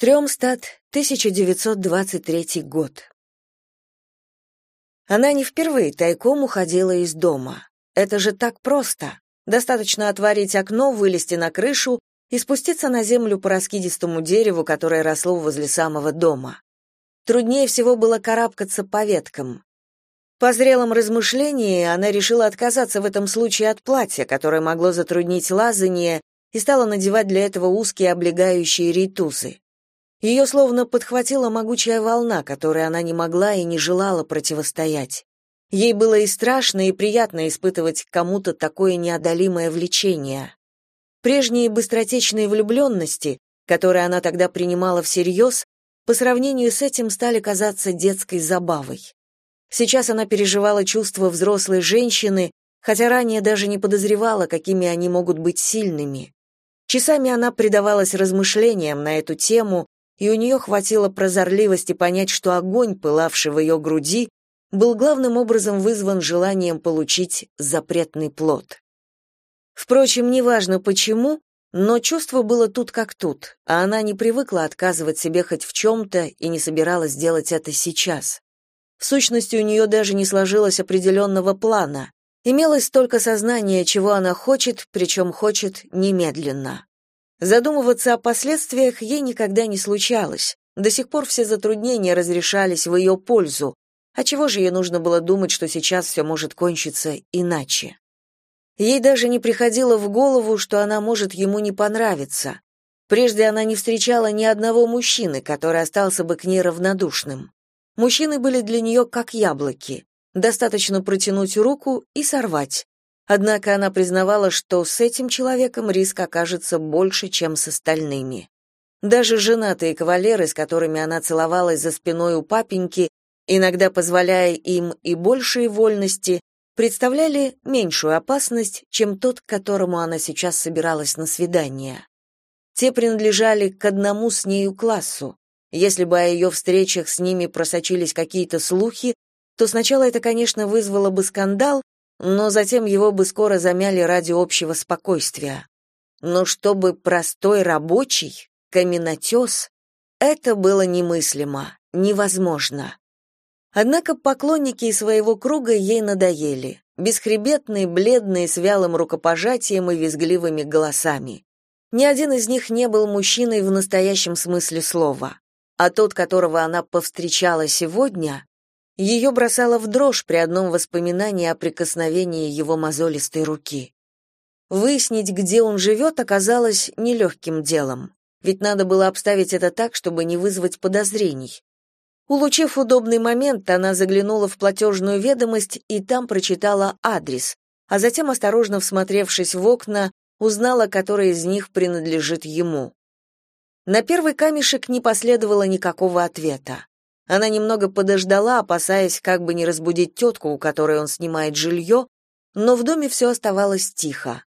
Стрёмстад, 1923 год. Она не впервые тайком уходила из дома. Это же так просто. Достаточно отворить окно, вылезти на крышу и спуститься на землю по раскидистому дереву, которое росло возле самого дома. Труднее всего было карабкаться по веткам. По зрелом размышлении она решила отказаться в этом случае от платья, которое могло затруднить лазание, и стала надевать для этого узкие облегающие рейтузы. Ее словно подхватила могучая волна, которой она не могла и не желала противостоять. Ей было и страшно, и приятно испытывать кому-то такое неодолимое влечение. Прежние быстротечные влюбленности, которые она тогда принимала всерьез, по сравнению с этим стали казаться детской забавой. Сейчас она переживала чувства взрослой женщины, хотя ранее даже не подозревала, какими они могут быть сильными. Часами она предавалась размышлениям на эту тему, и у нее хватило прозорливости понять, что огонь, пылавший в ее груди, был главным образом вызван желанием получить запретный плод. Впрочем, неважно почему, но чувство было тут как тут, а она не привыкла отказывать себе хоть в чем-то и не собиралась делать это сейчас. В сущности, у нее даже не сложилось определенного плана. Имелось только сознание, чего она хочет, причем хочет немедленно. Задумываться о последствиях ей никогда не случалось. До сих пор все затруднения разрешались в ее пользу. А чего же ей нужно было думать, что сейчас все может кончиться иначе? Ей даже не приходило в голову, что она может ему не понравиться. Прежде она не встречала ни одного мужчины, который остался бы к ней равнодушным. Мужчины были для нее как яблоки. Достаточно протянуть руку и сорвать. Однако она признавала, что с этим человеком риск окажется больше, чем с остальными. Даже женатые кавалеры, с которыми она целовалась за спиной у папеньки, иногда позволяя им и большие вольности, представляли меньшую опасность, чем тот, к которому она сейчас собиралась на свидание. Те принадлежали к одному с нею классу. Если бы о ее встречах с ними просочились какие-то слухи, то сначала это, конечно, вызвало бы скандал, но затем его бы скоро замяли ради общего спокойствия. Но чтобы простой рабочий, каменотес, это было немыслимо, невозможно. Однако поклонники своего круга ей надоели, бесхребетные, бледные, с вялым рукопожатием и визгливыми голосами. Ни один из них не был мужчиной в настоящем смысле слова, а тот, которого она повстречала сегодня, ее бросало в дрожь при одном воспоминании о прикосновении его мозолистой руки. Выяснить, где он живет, оказалось нелегким делом, ведь надо было обставить это так, чтобы не вызвать подозрений. Улучив удобный момент, она заглянула в платежную ведомость и там прочитала адрес, а затем, осторожно всмотревшись в окна, узнала, который из них принадлежит ему. На первый камешек не последовало никакого ответа. Она немного подождала, опасаясь как бы не разбудить тетку, у которой он снимает жилье, но в доме все оставалось тихо.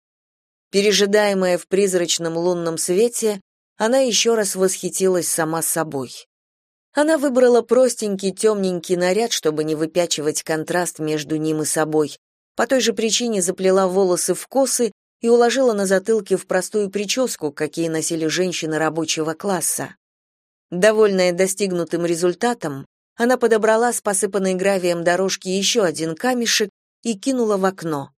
Пережидаемая в призрачном лунном свете, она еще раз восхитилась сама собой. Она выбрала простенький темненький наряд, чтобы не выпячивать контраст между ним и собой. По той же причине заплела волосы в косы и уложила на затылке в простую прическу, какие носили женщины рабочего класса. Довольная достигнутым результатом, она подобрала с посыпанной гравием дорожки еще один камешек и кинула в окно.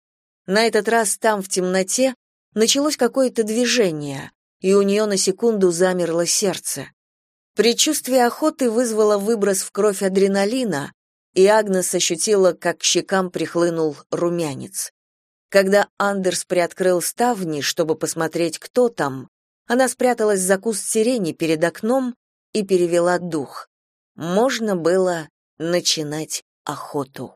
На этот раз там, в темноте, началось какое-то движение, и у нее на секунду замерло сердце. Предчувствие охоты вызвало выброс в кровь адреналина, и Агнес ощутила, как к щекам прихлынул румянец. Когда Андерс приоткрыл ставни, чтобы посмотреть, кто там, она спряталась за куст сирени перед окном и перевела дух. Можно было начинать охоту.